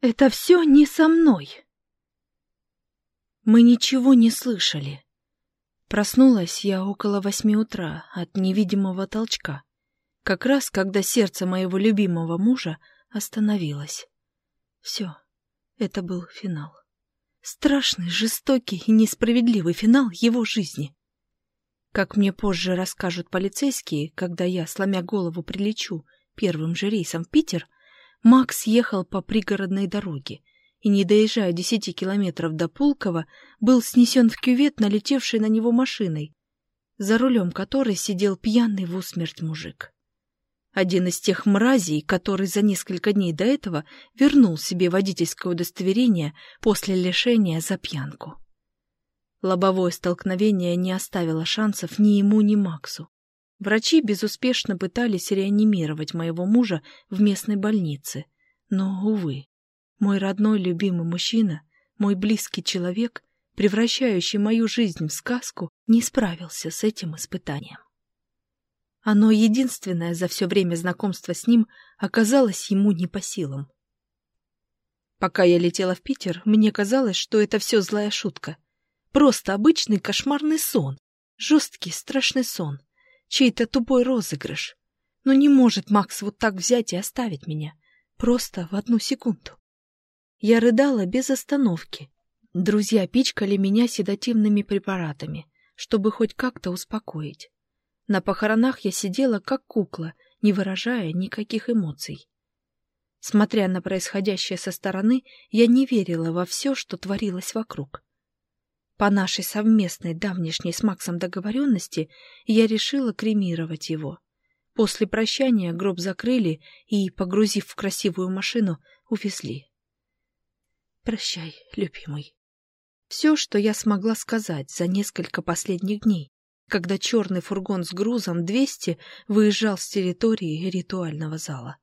Это все не со мной. Мы ничего не слышали. Проснулась я около восьми утра от невидимого толчка, как раз когда сердце моего любимого мужа остановилось. Все, это был финал. Страшный, жестокий и несправедливый финал его жизни. Как мне позже расскажут полицейские, когда я, сломя голову, прилечу первым же рейсом в Питер, Макс ехал по пригородной дороге и, не доезжая десяти километров до Пулково, был снесен в кювет, налетевший на него машиной, за рулем которой сидел пьяный в усмерть мужик. Один из тех мразей, который за несколько дней до этого вернул себе водительское удостоверение после лишения за пьянку. Лобовое столкновение не оставило шансов ни ему, ни Максу. Врачи безуспешно пытались реанимировать моего мужа в местной больнице. Но, увы, мой родной любимый мужчина, мой близкий человек, превращающий мою жизнь в сказку, не справился с этим испытанием. Оно единственное за все время знакомства с ним оказалось ему не по силам. Пока я летела в Питер, мне казалось, что это все злая шутка. Просто обычный кошмарный сон. Жесткий, страшный сон чей-то тупой розыгрыш. Но не может Макс вот так взять и оставить меня. Просто в одну секунду. Я рыдала без остановки. Друзья пичкали меня седативными препаратами, чтобы хоть как-то успокоить. На похоронах я сидела как кукла, не выражая никаких эмоций. Смотря на происходящее со стороны, я не верила во все, что творилось вокруг. По нашей совместной давнешней с Максом договоренности я решила кремировать его. После прощания гроб закрыли и, погрузив в красивую машину, увезли. Прощай, любимый. Все, что я смогла сказать за несколько последних дней, когда черный фургон с грузом 200 выезжал с территории ритуального зала.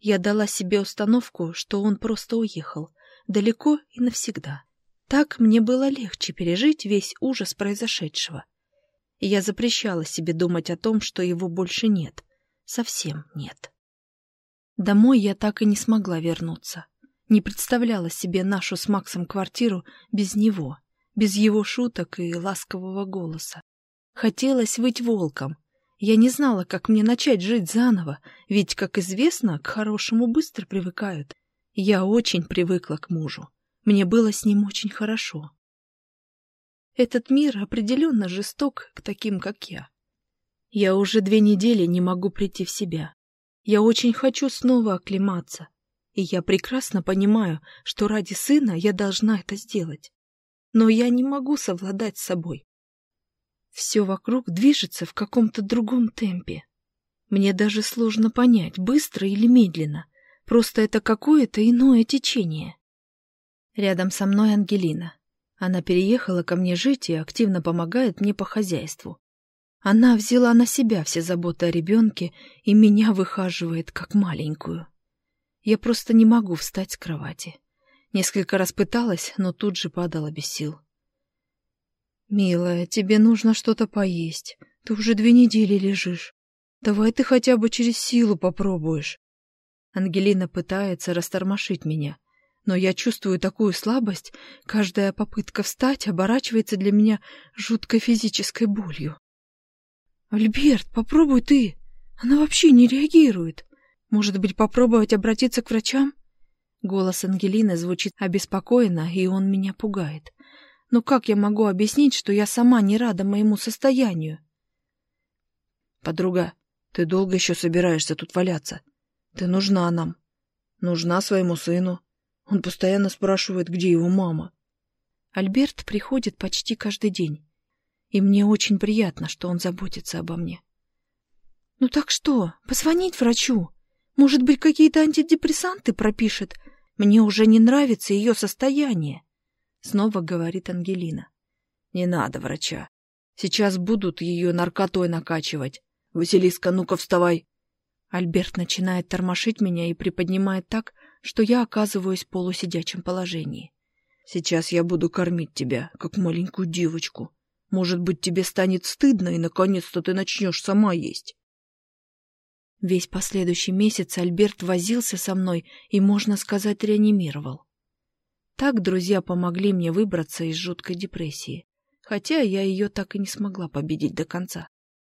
Я дала себе установку, что он просто уехал, далеко и навсегда. Так мне было легче пережить весь ужас произошедшего. Я запрещала себе думать о том, что его больше нет. Совсем нет. Домой я так и не смогла вернуться. Не представляла себе нашу с Максом квартиру без него, без его шуток и ласкового голоса. Хотелось быть волком. Я не знала, как мне начать жить заново, ведь, как известно, к хорошему быстро привыкают. Я очень привыкла к мужу. Мне было с ним очень хорошо. Этот мир определенно жесток к таким, как я. Я уже две недели не могу прийти в себя. Я очень хочу снова оклематься. И я прекрасно понимаю, что ради сына я должна это сделать. Но я не могу совладать с собой. Все вокруг движется в каком-то другом темпе. Мне даже сложно понять, быстро или медленно. Просто это какое-то иное течение. Рядом со мной Ангелина. Она переехала ко мне жить и активно помогает мне по хозяйству. Она взяла на себя все заботы о ребенке и меня выхаживает как маленькую. Я просто не могу встать с кровати. Несколько раз пыталась, но тут же падала без сил. «Милая, тебе нужно что-то поесть. Ты уже две недели лежишь. Давай ты хотя бы через силу попробуешь». Ангелина пытается растормошить меня, но я чувствую такую слабость, каждая попытка встать оборачивается для меня жуткой физической болью. «Альберт, попробуй ты! Она вообще не реагирует. Может быть, попробовать обратиться к врачам?» Голос Ангелины звучит обеспокоенно, и он меня пугает. Но как я могу объяснить, что я сама не рада моему состоянию? «Подруга, ты долго еще собираешься тут валяться? Ты нужна нам. Нужна своему сыну. Он постоянно спрашивает, где его мама. Альберт приходит почти каждый день. И мне очень приятно, что он заботится обо мне. Ну так что, позвонить врачу? Может быть, какие-то антидепрессанты пропишет? Мне уже не нравится ее состояние. Снова говорит Ангелина. Не надо врача. Сейчас будут ее наркотой накачивать. Василиска, ну-ка вставай. Альберт начинает тормошить меня и приподнимает так, что я оказываюсь в полусидячем положении. Сейчас я буду кормить тебя, как маленькую девочку. Может быть, тебе станет стыдно, и наконец-то ты начнешь сама есть. Весь последующий месяц Альберт возился со мной и, можно сказать, реанимировал. Так друзья помогли мне выбраться из жуткой депрессии, хотя я ее так и не смогла победить до конца.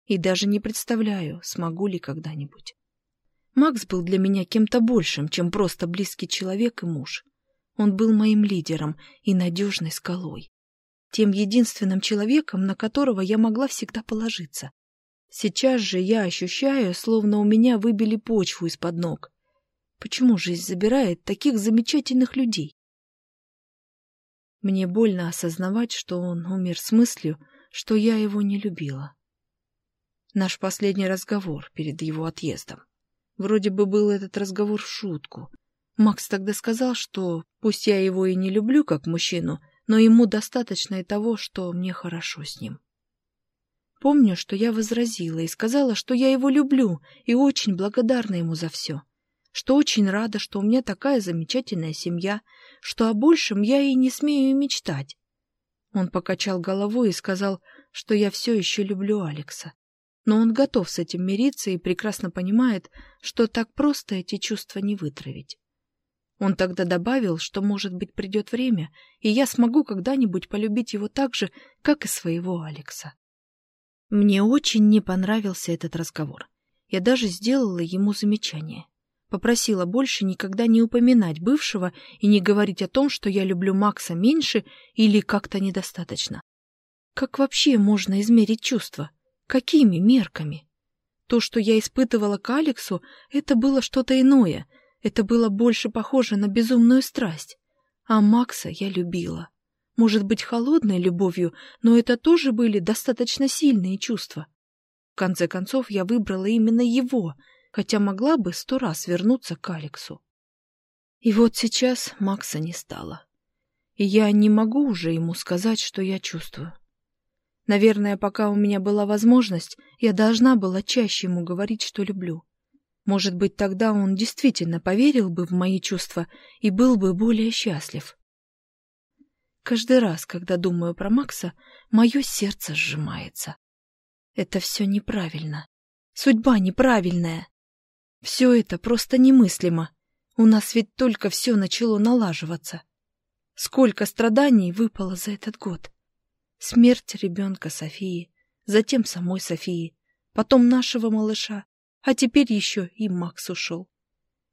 И даже не представляю, смогу ли когда-нибудь. Макс был для меня кем-то большим, чем просто близкий человек и муж. Он был моим лидером и надежной скалой. Тем единственным человеком, на которого я могла всегда положиться. Сейчас же я ощущаю, словно у меня выбили почву из-под ног. Почему жизнь забирает таких замечательных людей? Мне больно осознавать, что он умер с мыслью, что я его не любила. Наш последний разговор перед его отъездом. Вроде бы был этот разговор в шутку. Макс тогда сказал, что пусть я его и не люблю как мужчину, но ему достаточно и того, что мне хорошо с ним. Помню, что я возразила и сказала, что я его люблю и очень благодарна ему за все, что очень рада, что у меня такая замечательная семья, что о большем я и не смею мечтать. Он покачал головой и сказал, что я все еще люблю Алекса. Но он готов с этим мириться и прекрасно понимает, что так просто эти чувства не вытравить. Он тогда добавил, что, может быть, придет время, и я смогу когда-нибудь полюбить его так же, как и своего Алекса. Мне очень не понравился этот разговор. Я даже сделала ему замечание. Попросила больше никогда не упоминать бывшего и не говорить о том, что я люблю Макса меньше или как-то недостаточно. Как вообще можно измерить чувства? Какими мерками? То, что я испытывала к Алексу, это было что-то иное. Это было больше похоже на безумную страсть. А Макса я любила. Может быть, холодной любовью, но это тоже были достаточно сильные чувства. В конце концов, я выбрала именно его — хотя могла бы сто раз вернуться к Алексу. И вот сейчас Макса не стало. И я не могу уже ему сказать, что я чувствую. Наверное, пока у меня была возможность, я должна была чаще ему говорить, что люблю. Может быть, тогда он действительно поверил бы в мои чувства и был бы более счастлив. Каждый раз, когда думаю про Макса, мое сердце сжимается. Это все неправильно. Судьба неправильная. Все это просто немыслимо. У нас ведь только все начало налаживаться. Сколько страданий выпало за этот год. Смерть ребенка Софии, затем самой Софии, потом нашего малыша, а теперь еще и Макс ушел.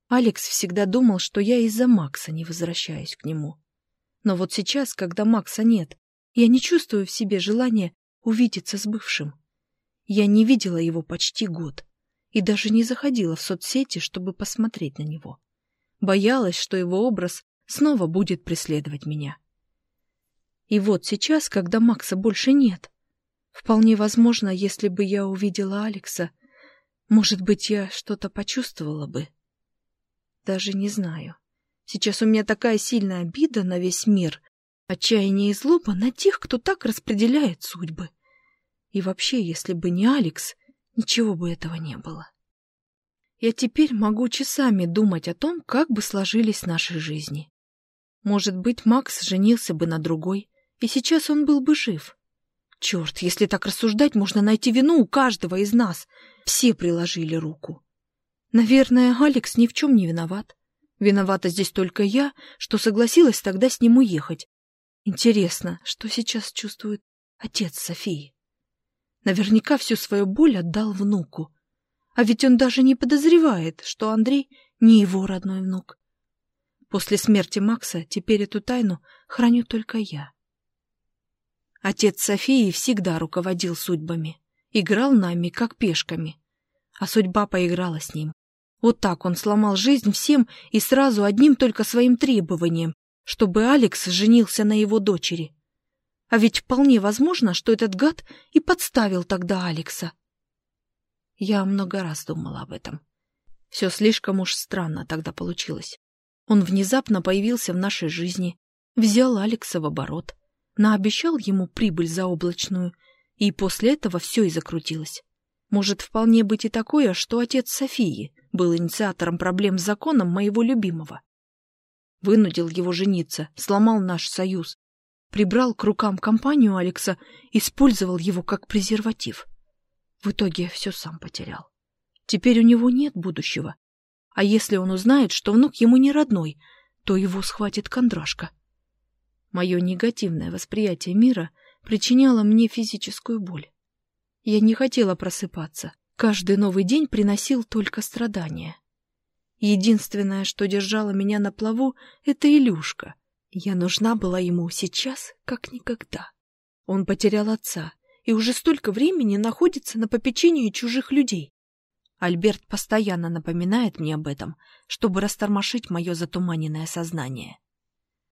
Алекс всегда думал, что я из-за Макса не возвращаюсь к нему. Но вот сейчас, когда Макса нет, я не чувствую в себе желания увидеться с бывшим. Я не видела его почти год и даже не заходила в соцсети, чтобы посмотреть на него. Боялась, что его образ снова будет преследовать меня. И вот сейчас, когда Макса больше нет, вполне возможно, если бы я увидела Алекса, может быть, я что-то почувствовала бы. Даже не знаю. Сейчас у меня такая сильная обида на весь мир, отчаяние и злоба на тех, кто так распределяет судьбы. И вообще, если бы не Алекс, ничего бы этого не было. Я теперь могу часами думать о том, как бы сложились наши жизни. Может быть, Макс женился бы на другой, и сейчас он был бы жив. Черт, если так рассуждать, можно найти вину у каждого из нас. Все приложили руку. Наверное, Алекс ни в чем не виноват. Виновата здесь только я, что согласилась тогда с ним уехать. Интересно, что сейчас чувствует отец Софии? Наверняка всю свою боль отдал внуку. А ведь он даже не подозревает, что Андрей не его родной внук. После смерти Макса теперь эту тайну храню только я. Отец Софии всегда руководил судьбами, играл нами, как пешками. А судьба поиграла с ним. Вот так он сломал жизнь всем и сразу одним только своим требованием, чтобы Алекс женился на его дочери. А ведь вполне возможно, что этот гад и подставил тогда Алекса. Я много раз думала об этом. Все слишком уж странно тогда получилось. Он внезапно появился в нашей жизни, взял Алекса в оборот, наобещал ему прибыль заоблачную, и после этого все и закрутилось. Может вполне быть и такое, что отец Софии был инициатором проблем с законом моего любимого. Вынудил его жениться, сломал наш союз, прибрал к рукам компанию Алекса, использовал его как презерватив. В итоге все сам потерял. Теперь у него нет будущего. А если он узнает, что внук ему не родной, то его схватит кондрашка. Мое негативное восприятие мира причиняло мне физическую боль. Я не хотела просыпаться. Каждый новый день приносил только страдания. Единственное, что держало меня на плаву, — это Илюшка. Я нужна была ему сейчас, как никогда. Он потерял отца и уже столько времени находится на попечении чужих людей. Альберт постоянно напоминает мне об этом, чтобы растормошить мое затуманенное сознание.